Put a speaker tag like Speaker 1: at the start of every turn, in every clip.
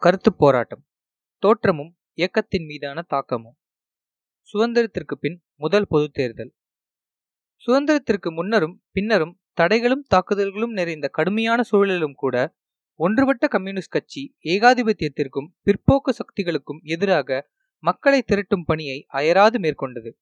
Speaker 1: கருத்துப் போராட்டம் தோற்றமும் இயக்கத்தின் மீதான தாக்கமும். சுதந்திரத்திற்கு பின் முதல் பொது தேர்தல். சுதந்திரத்திற்கு முன்னரும் பின்னரும் தடைகளும் தாக்குதல்களும் நிறைந்த கடுமையான சூழலிலும் கூட ஒன்றுபட்ட கம்யூனிஸ்ட் கட்சி ஏகாதிபத்தியத்திற்கும் பிற்போக்கு சக்திகளுக்கும் எதிராக மக்களை திரட்டும் பணியை அயராது மேற்கொண்டது.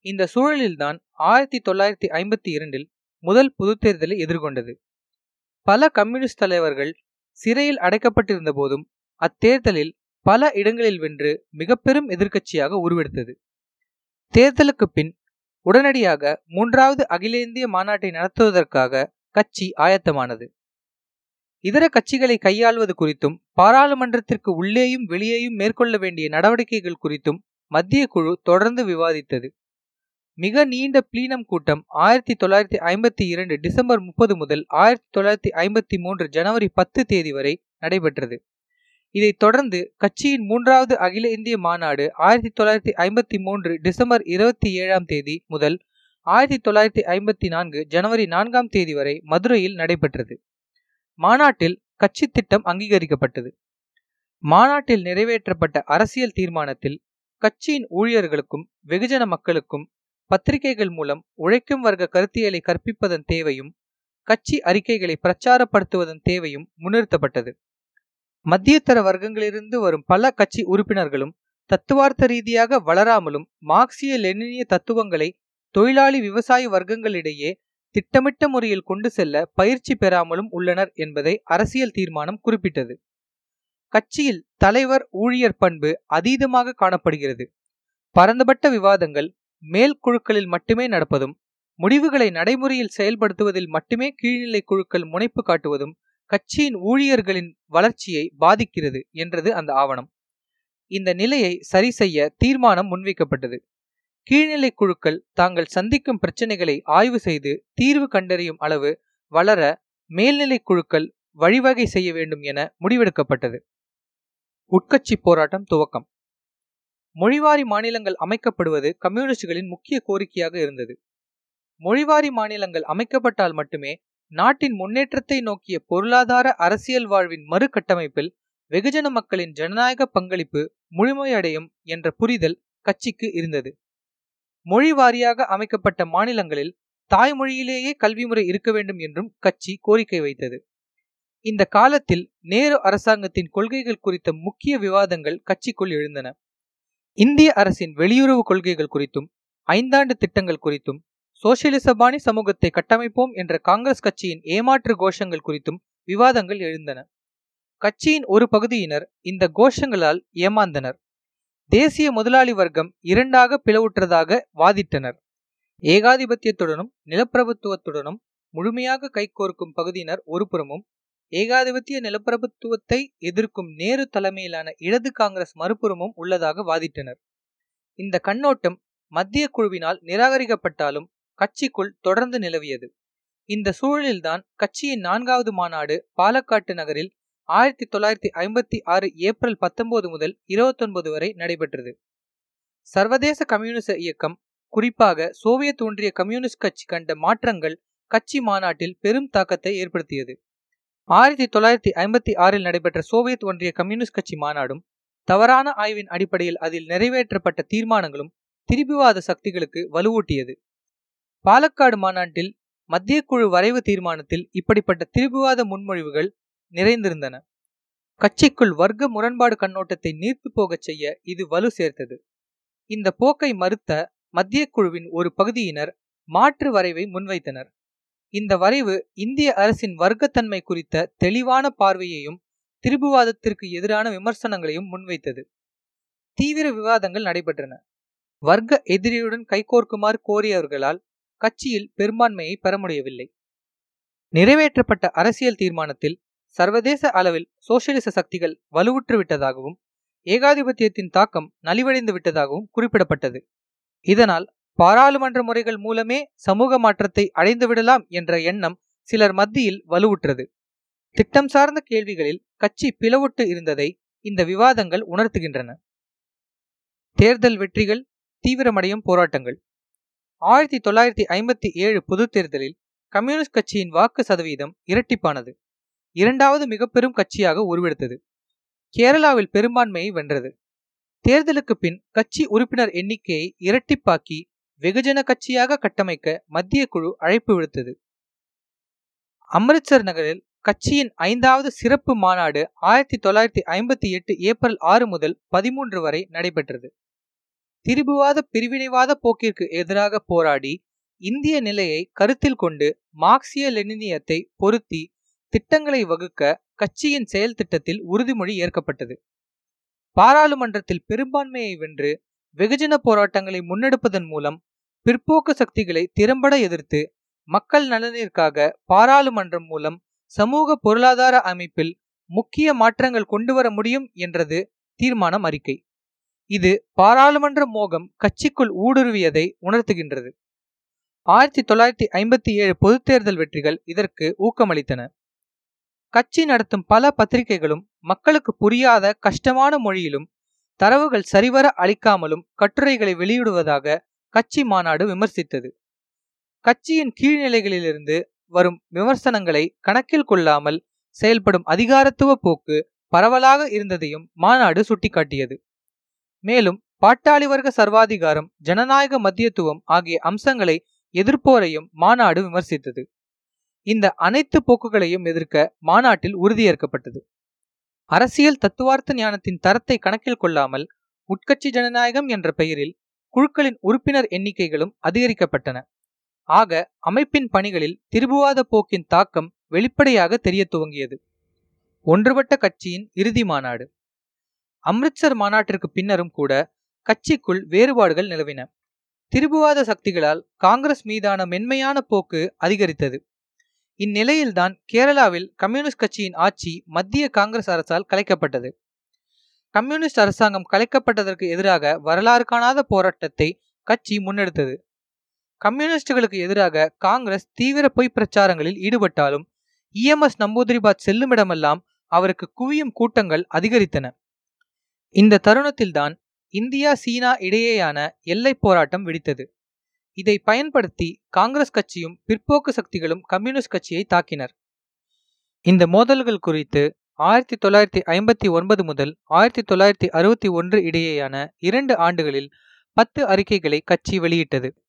Speaker 1: இந்த சூழலில்தான் ஆயிரத்தி தொள்ளாயிரத்தி ஐம்பத்தி இரண்டில் முதல் பொது தேர்தலை எதிர்கொண்டது. பல கம்யூனிஸ்ட் தலைவர்கள் சிறையில் அடைக்கப்பட்டிருந்த போதும் அத்தேர்தலில் பல இடங்களில் வென்று மிக பெரும் எதிர்க்கட்சியாக உருவெடுத்தது. தேர்தலுக்கு பின் உடனடியாக மூன்றாவது அகில இந்திய மாநாட்டை நடத்துவதற்காக கட்சி ஆயத்தமானது. இதர கட்சிகளை கையாள்வது குறித்தும் பாராளுமன்றத்திற்கு உள்ளேயும் வெளியேயும் மேற்கொள்ள வேண்டிய நடவடிக்கைகள் குறித்தும் மத்திய குழு தொடர்ந்து விவாதித்தது. மிக நீண்ட பிளீனம் கூட்டம் ஆயிரத்தி தொள்ளாயிரத்தி ஐம்பத்தி இரண்டு டிசம்பர் முப்பது முதல் ஆயிரத்தி தொள்ளாயிரத்தி ஐம்பத்தி மூன்று ஜனவரி பத்து தேதி வரை நடைபெற்றது. இதைத் தொடர்ந்து கட்சியின் மூன்றாவது அகில இந்திய மாநாடு ஆயிரத்தி தொள்ளாயிரத்தி ஐம்பத்தி மூன்று டிசம்பர் இருபத்தி ஏழாம் தேதி முதல் ஆயிரத்தி தொள்ளாயிரத்தி ஐம்பத்தி நான்கு ஜனவரி நான்காம் தேதி வரை மதுரையில் நடைபெற்றது. மாநாட்டில் கட்சி திட்டம் அங்கீகரிக்கப்பட்டது. மாநாட்டில் நிறைவேற்றப்பட்ட அரசியல் தீர்மானத்தில் கட்சியின் ஊழியர்களுக்கும் வெகுஜன மக்களுக்கும் பத்திரிகைகள் மூலம் உழைக்கும் வர்க்க கருத்தியலை கற்பிப்பதன் தேவையும் கட்சி அறிக்கைகளை பிரச்சாரப்படுத்துவதன் தேவையும் முன்னிறுத்தப்பட்டது. மத்தியதர வர்க்கங்களிலிருந்து வரும் பல கட்சி உறுப்பினர்களும் தத்துவார்த்த ரீதியாக வளராமலும் மார்க்சிய லெனினிய தத்துவங்களை தொழிலாளி விவசாய வர்க்கங்களிடையே திட்டமிட்ட முறையில் கொண்டு செல்ல பயிற்சி பெறாமலும் உள்ளனர் என்பதை அரசியல் தீர்மானம் குறிப்பிட்டது. கட்சியில் தலைவர் ஊழியர் பண்பு அதீதமாக காணப்படுகிறது. பரந்துபட்ட விவாதங்கள் மேல் குழுக்களில் மட்டுமே நடப்பதும் முடிவுகளை நடைமுறையில் செயல்படுத்துவதில் மட்டுமே கீழ்நிலை குழுக்கள் முனைப்பு காட்டுவதும் கட்சியின் ஊழியர்களின் வளர்ச்சியை பாதிக்கிறது என்றது அந்த ஆவணம். இந்த நிலையை சரி செய்ய தீர்மானம் முன்வைக்கப்பட்டது. கீழ்நிலை குழுக்கள் தாங்கள் சந்திக்கும் பிரச்சனைகளை ஆய்வு செய்து தீர்வு கண்டறியும் அளவு வளர மேல்நிலை குழுக்கள் வழிவகை செய்ய வேண்டும் என முடிவெடுக்கப்பட்டது. உட்கட்சி போராட்டம் துவக்கம். மொழிவாரி மாநிலங்கள் அமைக்கப்படுவது கம்யூனிஸ்டுகளின் முக்கிய கோரிக்கையாக இருந்தது. மொழிவாரி மாநிலங்கள் அமைக்கப்பட்டால் மட்டுமே நாட்டின் முன்னேற்றத்தை நோக்கிய பொருளாதார அரசியல் வாழ்வின் மறுகட்டமைப்பில் வெகுஜன மக்களின் ஜனநாயக பங்களிப்பு முழுமையடையும் என்ற புரிதல் கட்சிக்கு இருந்தது. மொழி வாரியாக அமைக்கப்பட்ட மாநிலங்களில் தாய்மொழியிலேயே கல்வி முறை இருக்க வேண்டும் என்றும் கட்சி கோரிக்கை வைத்தது. இந்த காலத்தில் நேரு அரசாங்கத்தின் கொள்கைகள் குறித்த முக்கிய விவாதங்கள் கட்சிக்குள் எழுந்தன. இந்திய அரசின் வெளியுறவு கொள்கைகள் குறித்தும் ஐந்தாண்டு திட்டங்கள் குறித்தும் சோசியலிச பாணி சமூகத்தை கட்டமைப்போம் என்ற காங்கிரஸ் கட்சியின் ஏமாற்று கோஷங்கள் குறித்தும் விவாதங்கள் எழுந்தன. கட்சியின் ஒரு பகுதியினர் இந்த கோஷங்களால் ஏமாந்தனர். தேசிய முதலாளி வர்க்கம் இரண்டாக பிளவுற்றதாக வாதிட்டனர். ஏகாதிபத்தியத்துடனும் நிலப்பிரபுத்துவத்துடனும் முழுமையாக கைகோர்க்கும் பகுதியினர் ஒருபுறமும் ஏகாதிபத்திய நிலப்பிரபுத்துவத்தை எதிர்க்கும் நேரு தலைமையிலான இடது காங்கிரஸ் மறுபுறமும் உள்ளதாக வாதிட்டனர். இந்த கண்ணோட்டம் மத்திய குழுவினால் நிராகரிக்கப்பட்டாலும் கட்சிக்குள் தொடர்ந்து நிலவியது. இந்த சூழலில்தான் கட்சியின் நான்காவது மாநாடு பாலக்காட்டு நகரில் ஆயிரத்தி தொள்ளாயிரத்தி ஐம்பத்தி ஆறு ஏப்ரல் பத்தொன்பது முதல் இருபத்தொன்பது வரை நடைபெற்றது. சர்வதேச கம்யூனிச இயக்கம் குறிப்பாக சோவியத் ஒன்றிய கம்யூனிஸ்ட் கட்சி கண்ட மாற்றங்கள் கட்சி மாநாட்டில் பெரும் தாக்கத்தை ஏற்படுத்தியது. ஆயிரத்தி தொள்ளாயிரத்தி ஐம்பத்தி ஆறில் நடைபெற்ற சோவியத் ஒன்றிய கம்யூனிஸ்ட் கட்சி மாநாடும் தவறான ஆய்வின் அடிப்படையில் அதில் நிறைவேற்றப்பட்ட தீர்மானங்களும் திரிபுவாத சக்திகளுக்கு வலுவூட்டியது. பாலக்காடு மாநாட்டில் மத்திய குழு வரைவு தீர்மானத்தில் இப்படிப்பட்ட திரிபுவாத முன்மொழிவுகள் நிறைந்திருந்தன. கட்சிக்குள் வர்க்க முரண்பாடு கண்ணோட்டத்தை நீர்த்து போகச் செய்ய இது வலு சேர்த்தது. இந்த போக்கை மறுத்த மத்திய குழுவின் ஒரு பகுதியினர் மாற்று வரைவை முன்வைத்தனர். இந்த வரைவு இந்திய அரசின் வர்க்கத்தன்மை குறித்த தெளிவான பார்வையையும் திரிபுவாதத்திற்கு எதிரான விமர்சனங்களையும் முன்வைத்தது. தீவிர விவாதங்கள் நடைபெற்றன. வர்க்க எதிரியுடன் கைகோர்க்குமாறு கோரியவர்களால் கட்சியில் பெரும்பான்மையை பெற முடியவில்லை. நிறைவேற்றப்பட்ட அரசியல் தீர்மானத்தில் சர்வதேச அளவில் சோசியலிச சக்திகள் வலுவுற்று விட்டதாகவும் ஏகாதிபத்தியத்தின் தாக்கம் நலிவடைந்து விட்டதாகவும் குறிப்பிடப்பட்டது. இதனால் பாராளுமன்ற முறைகள் மூலமே சமூக மாற்றத்தை அடைந்துவிடலாம் என்ற எண்ணம் சிலர் மத்தியில் வலுவுற்றது. திட்டம் சார்ந்த கேள்விகளில் கட்சி பிளவுட்டு இருந்ததை இந்த விவாதங்கள் உணர்த்துகின்றன. தேர்தல் வெற்றிகள் தீவிரமடையும் போராட்டங்கள். ஆயிரத்தி தொள்ளாயிரத்தி ஐம்பத்தி ஏழு பொது தேர்தலில் கம்யூனிஸ்ட் கட்சியின் வாக்கு சதவீதம் இரட்டிப்பானது. இரண்டாவது மிக பெரும் கட்சியாக உருவெடுத்தது. கேரளாவில் பெரும்பான்மையை வென்றது. தேர்தலுக்கு பின் கட்சி உறுப்பினர் எண்ணிக்கையை இரட்டிப்பாக்கி வெகுஜன கட்சியாக கட்டமைக்க மத்திய குழு அழைப்பு விடுத்தது. அம்ரித்சர் நகரில் கட்சியின் ஐந்தாவது சிறப்பு மாநாடு ஆயிரத்தி தொள்ளாயிரத்தி ஐம்பத்தி எட்டு ஏப்ரல் ஆறு முதல் பதிமூன்று வரை நடைபெற்றது. திரிபுவாத பிரிவினைவாத போக்கிற்கு எதிராக போராடி இந்திய நிலையை கருத்தில் கொண்டு மார்க்சிய லெனினியத்தை பொருத்தி திட்டங்களை வகுக்க கட்சியின் செயல் திட்டத்தில் உறுதிமொழி ஏற்கப்பட்டது. பாராளுமன்றத்தில் பெரும்பான்மையை வென்று வெகுஜன போராட்டங்களை முன்னெடுப்பதன் மூலம் பிற்போக்கு சக்திகளை திறம்பட எதிர்த்து மக்கள் நலனிற்காக பாராளுமன்றம் மூலம் சமூக பொருளாதார அமைப்பில் முக்கிய மாற்றங்கள் கொண்டு வர முடியும் என்றது தீர்மானம் அறிக்கை. இது பாராளுமன்ற மோகம் கட்சிக்குள் ஊடுருவியதை உணர்த்துகின்றது. ஆயிரத்தி தொள்ளாயிரத்தி ஐம்பத்தி ஏழு பொதுத் தேர்தல் வெற்றிகள் இதற்கு ஊக்கமளித்தன. கட்சி நடத்தும் பல பத்திரிகைகளும் மக்களுக்கு புரியாத கஷ்டமான மொழியிலும் தரவுகள் சரிவர அளிக்காமலும் கட்டுரைகளை வெளியிடுவதாக கட்சி மாநாடு விமர்சித்தது. கட்சியின் கீழ்நிலைகளிலிருந்து வரும் விமர்சனங்களை கணக்கில் கொள்ளாமல் செயல்படும் அதிகாரத்துவ போக்கு பரவலாக இருந்ததையும் மாநாடு சுட்டிக்காட்டியது. மேலும் பாட்டாளி வர்க்க சர்வாதிகாரம் ஜனநாயக மத்தியத்துவம் ஆகிய அம்சங்களை எதிர்ப்போரையும் மாநாடு விமர்சித்தது. இந்த அனைத்து போக்குகளையும் எதிர்க்க மாநாட்டில் உறுதியேற்கப்பட்டது. அரசியல் தத்துவார்த்த ஞானத்தின் தரத்தை கணக்கில் கொள்ளாமல் உட்கட்சி ஜனநாயகம் என்ற பெயரில் குழுக்களின் உறுப்பினர் எண்ணிக்கைகளும் அதிகரிக்கப்பட்டன. ஆக அமைப்பின் பணிகளில் திருபுவாத போக்கின் தாக்கம் வெளிப்படையாக தெரிய துவங்கியது. ஒன்றுபட்ட கட்சியின் இறுதி மாநாடு. அம்ரித்சர் மாநாட்டிற்கு பின்னரும் கூட கட்சிக்குள் வேறுபாடுகள் நிலவின. திருபுவாத சக்திகளால் காங்கிரஸ் மீதான மென்மையான போக்கு அதிகரித்தது. இந்நிலையில்தான் கேரளாவில் கம்யூனிஸ்ட் கட்சியின் ஆட்சி மத்திய காங்கிரஸ் அரசால் கலைக்கப்பட்டது. கம்யூனிஸ்ட் அரசாங்கம் கலைக்கப்பட்டதற்கு எதிராக வரலாறு காணாத போராட்டத்தை கட்சி முன்னெடுத்தது. கம்யூனிஸ்டுகளுக்கு எதிராக காங்கிரஸ் தீவிர பொய் பிரச்சாரங்களில் ஈடுபட்டாலும் இஎம்எஸ் நம்பூதிரிபாத் செல்லுமிடமெல்லாம் அவருக்கு குவியும் கூட்டங்கள் அதிகரித்தன. இந்த தருணத்தில்தான் இந்தியா சீனா இடையேயான எல்லை போராட்டம் வெடித்தது. இதை பயன்படுத்தி காங்கிரஸ் கட்சியும் பிற்போக்கு சக்திகளும் கம்யூனிஸ்ட் கட்சியை தாக்கினர். இந்த மோதல்கள் குறித்து ஆயிரத்தி தொள்ளாயிரத்தி ஐம்பத்தி ஒன்பது முதல் ஆயிரத்தி தொள்ளாயிரத்தி அறுபத்தி ஒன்று இடையேயான இரண்டு ஆண்டுகளில் பத்து அறிக்கைகளை கட்சி வெளியிட்டது.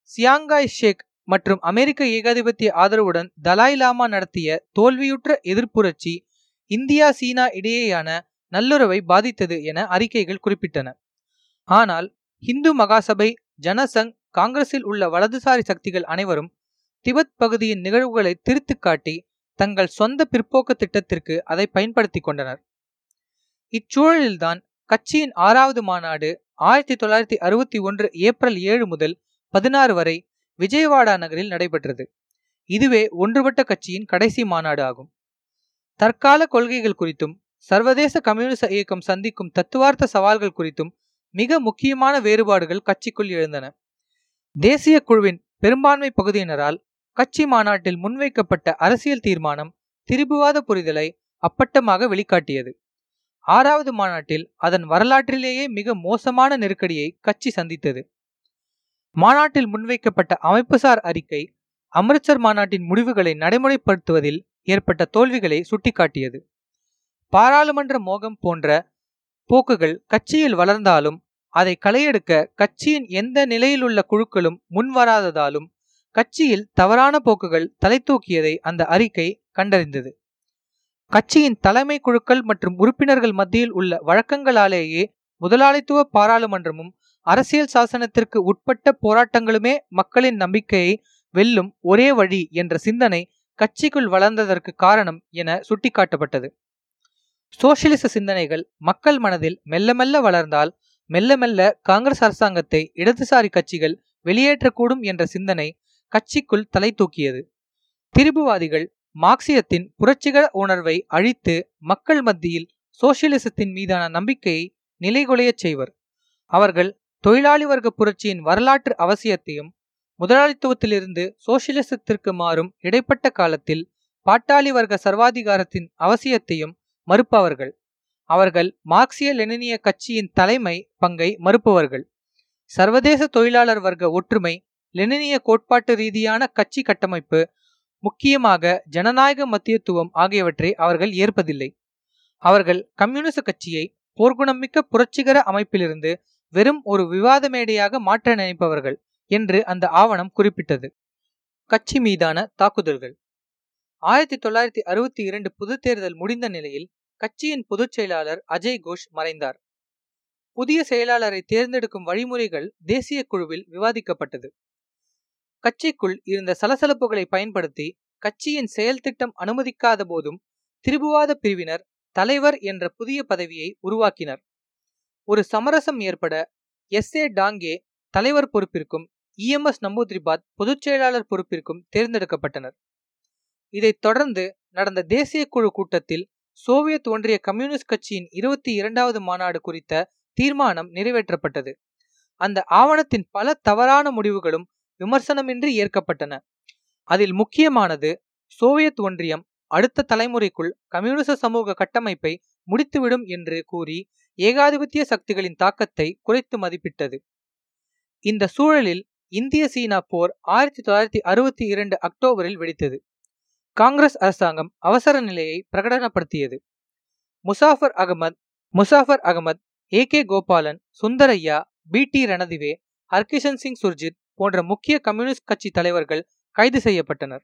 Speaker 1: சியாங்காய் ஷேக் மற்றும் அமெரிக்க ஏகாதிபத்திய ஆதரவுடன் தலாய் லாமா நடத்திய தோல்வியுற்ற எதிர்ப்புரட்சி இந்தியா சீனா இடையேயான நல்லுறவை பாதித்தது என அறிக்கைகள் குறிப்பிட்டன. ஆனால் இந்து மகாசபை ஜனசங் காங்கிரஸில் உள்ள வலதுசாரி சக்திகள் அனைவரும் திபெத் பகுதியின் நிகழ்வுகளை திருத்து காட்டி தங்கள் சொந்த பிற்போக்கு திட்டத்திற்கு அதை பயன்படுத்தி கொண்டனர். இச்சூழலில்தான் கட்சியின் ஆறாவது மாநாடு ஆயிரத்தி தொள்ளாயிரத்தி அறுபத்தி ஒன்று ஏப்ரல் ஏழு முதல் பதினாறு வரை விஜயவாடா நகரில் நடைபெற்றது. இதுவே ஒன்றுபட்ட கட்சியின் கடைசி மாநாடு ஆகும். தற்கால கொள்கைகள் குறித்தும் சர்வதேச கம்யூனிஸ்ட் இயக்கம் சந்திக்கும் தத்துவார்த்த சவால்கள் குறித்தும் மிக முக்கியமான வேறுபாடுகள் கட்சிக்குள் எழுந்தன. தேசிய குழுவின் பெரும்பான்மை பகுதியினரால் கட்சி மாநாட்டில் முன்வைக்கப்பட்ட அரசியல் தீர்மானம் திரிபுவாத புரிதலை அப்பட்டமாக வெளிக்காட்டியது. ஆறாவது மாநாட்டில் அதன் வரலாற்றிலேயே மிக மோசமான நெருக்கடியை கட்சி சந்தித்தது. மாநாட்டில் முன்வைக்கப்பட்ட அமைப்புசார் அறிக்கை அமிர்த்சர் மாநாட்டின் முடிவுகளை நடைமுறைப்படுத்துவதில் ஏற்பட்ட தோல்விகளை சுட்டிக்காட்டியது. பாராளுமன்ற மோகம் போன்ற போக்குகள் கட்சியில் வளர்ந்தாலும் அதை களையெடுக்க கட்சியின் எந்த நிலையிலுள்ள குழுக்களும் முன்வராததாலும் கட்சியில் தவறான போக்குகள் தலை தூக்கியதை அந்த அறிக்கை கண்டறிந்தது. கட்சியின் தலைமை குழுக்கள் மற்றும் உறுப்பினர்கள் மத்தியில் உள்ள வழக்கங்களாலேயே முதலாளித்துவ பாராளுமன்றமும் அரசியல் சாசனத்திற்கு உட்பட்ட போராட்டங்களுமே மக்களின் நம்பிக்கையை வெல்லும் ஒரே வழி என்ற சிந்தனை கட்சிக்குள் வளர்ந்ததற்கு காரணம் என சுட்டிக்காட்டப்பட்டது. சோசியலிச சிந்தனைகள் மக்கள் மனதில் மெல்ல மெல்ல வளர்ந்தால் மெல்ல மெல்ல காங்கிரஸ் அரசாங்கத்தை இடதுசாரி கட்சிகள் வெளியேற்றக்கூடும் என்ற சிந்தனை கட்சிக்குள் தலை தூக்கியது. திரிபுவாதிகள் மார்க்சியத்தின் புரட்சிகர உணர்வை அழித்து மக்கள் மத்தியில் சோசியலிசத்தின் மீதான நம்பிக்கையை நிலைகுலையச் செய்வர். அவர்கள் தொழிலாளி வர்க்க புரட்சியின் வரலாற்று அவசியத்தையும் முதலாளித்துவத்திலிருந்து சோசியலிசத்திற்கு மாறும் இடைப்பட்ட காலத்தில் பாட்டாளி வர்க்க சர்வாதிகாரத்தின் அவசியத்தையும் மறுப்பவர்கள். அவர்கள் மார்க்சிய லெனினிய கட்சியின் தலைமை பங்கை மறுப்பவர்கள். சர்வதேச தொழிலாளர் வர்க்க ஒற்றுமை லெனினிய கோட்பாட்டு ரீதியான கட்சி கட்டமைப்பு முக்கியமாக ஜனநாயக மத்தியத்துவம் ஆகியவற்றை அவர்கள் ஏற்பதில்லை. அவர்கள் கம்யூனிச கட்சியை போர்க்குணமிக்க புரட்சிகர அமைப்பிலிருந்து வெறும் ஒரு விவாத மேடையாக மாற்ற நினைப்பவர்கள் என்று அந்த ஆவணம் குறிப்பிட்டது. கட்சி மீதான தாக்குதல்கள். ஆயிரத்தி தொள்ளாயிரத்தி அறுபத்தி இரண்டு பொது தேர்தல் முடிந்த நிலையில் கட்சியின் பொதுச் செயலாளர் அஜய் கோஷ் மறைந்தார். புதிய செயலாளரை தேர்ந்தெடுக்கும் வழிமுறைகள் தேசிய குழுவில் விவாதிக்கப்பட்டது. கட்சிக்குள் இருந்த சலசலப்புகளை பயன்படுத்தி கட்சியின் செயல் திட்டம் அனுமதிக்காத போதும் திரிபுவாத பிரிவினர் தலைவர் என்ற புதிய பதவியை உருவாக்கினர். ஒரு சமரசம் ஏற்பட எஸ் ஏ டாங்கே தலைவர் பொறுப்பிற்கும் இஎம்எஸ் நம்பூதிரிபாத் பொதுச் செயலாளர் பொறுப்பிற்கும் தேர்ந்தெடுக்கப்பட்டனர். இதைத் தொடர்ந்து நடந்த தேசிய குழு கூட்டத்தில் சோவியத் ஒன்றிய கம்யூனிஸ்ட் கட்சியின் இருபத்தி இரண்டாவது மாநாடு குறித்த தீர்மானம் நிறைவேற்றப்பட்டது. அந்த ஆவணத்தின் பல தவறான முடிவுகளும் விமர்சனமின்றி ஏற்கப்பட்டன. அதில் முக்கியமானது சோவியத் ஒன்றியம் அடுத்த தலைமுறைக்குள் கம்யூனிச சமூக கட்டமைப்பை முடித்துவிடும் என்று கூறி ஏகாதிபத்திய சக்திகளின் தாக்கத்தை குறைத்து மதிப்பிட்டது. இந்த சூழலில் இந்திய சீனா போர் ஆயிரத்தி தொள்ளாயிரத்தி அறுபத்தி இரண்டு அக்டோபரில் வெடித்தது. காங்கிரஸ் அரசாங்கம் அவசர நிலையை பிரகடனப்படுத்தியது. Muzaffar Ahmad Muzaffar Ahmad A K Gopalan Sundarayya B T Ranadive Harkishan Singh Surjeet போன்ற முக்கிய கம்யூனிஸ்ட் கட்சி தலைவர்கள் கைது செய்யப்பட்டனர்.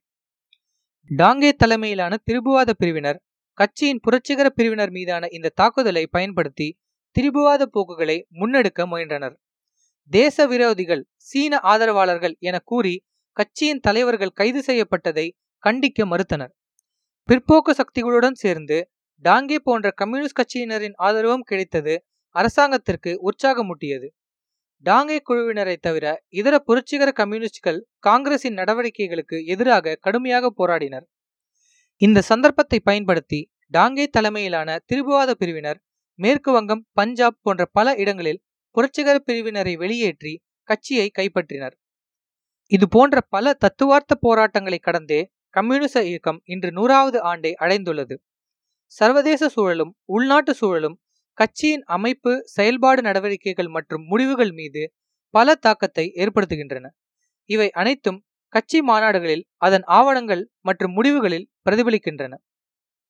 Speaker 1: டாங்கே தலைமையிலான திரிபுவாத பிரிவினர் கட்சியின் புரட்சிகர பிரிவினர் மீதான இந்த தாக்குதலை பயன்படுத்தி திரிபுவாத போக்குகளை முன்னெடுக்க முயன்றனர். தேச விரோதிகள் சீன ஆதரவாளர்கள் என கூறி கட்சியின் தலைவர்கள் கைது செய்யப்பட்டதை கண்டிக்க மறுத்தனர். பிற்போக்கு சக்திகளுடன் சேர்ந்து டாங்கே போன்ற கம்யூனிஸ்ட் கட்சியினரின் ஆதரவும் கிடைத்தது அரசாங்கத்திற்கு உற்சாகமூட்டியது. டாங்கே குழுவினரை தவிர இதர புரட்சிகர கம்யூனிஸ்டுகள் காங்கிரசின் நடவடிக்கைகளுக்கு எதிராக கடுமையாக போராடினர். இந்த சந்தர்ப்பத்தை பயன்படுத்தி டாங்கே தலைமையிலான திரிபுவாத பிரிவினர் மேற்கு வங்கம் பஞ்சாப் போன்ற பல இடங்களில் புரட்சிகர பிரிவினரை வெளியேற்றி கட்சியை கைப்பற்றினர். இது போன்ற பல தத்துவார்த்த போராட்டங்களை கடந்தே கம்யூனிச இயக்கம் இன்று நூறாவது ஆண்டை அடைந்துள்ளது. சர்வதேச சூழலும் உள்நாட்டு சூழலும் கட்சியின் அமைப்பு செயல்பாடு நடவடிக்கைகள் மற்றும் முடிவுகள் மீது பல தாக்கத்தை ஏற்படுத்துகின்றன. இவை அனைத்தும் கட்சி மாநாடுகளில் அதன் ஆவணங்கள் மற்றும் முடிவுகளில் பிரதிபலிக்கின்றன.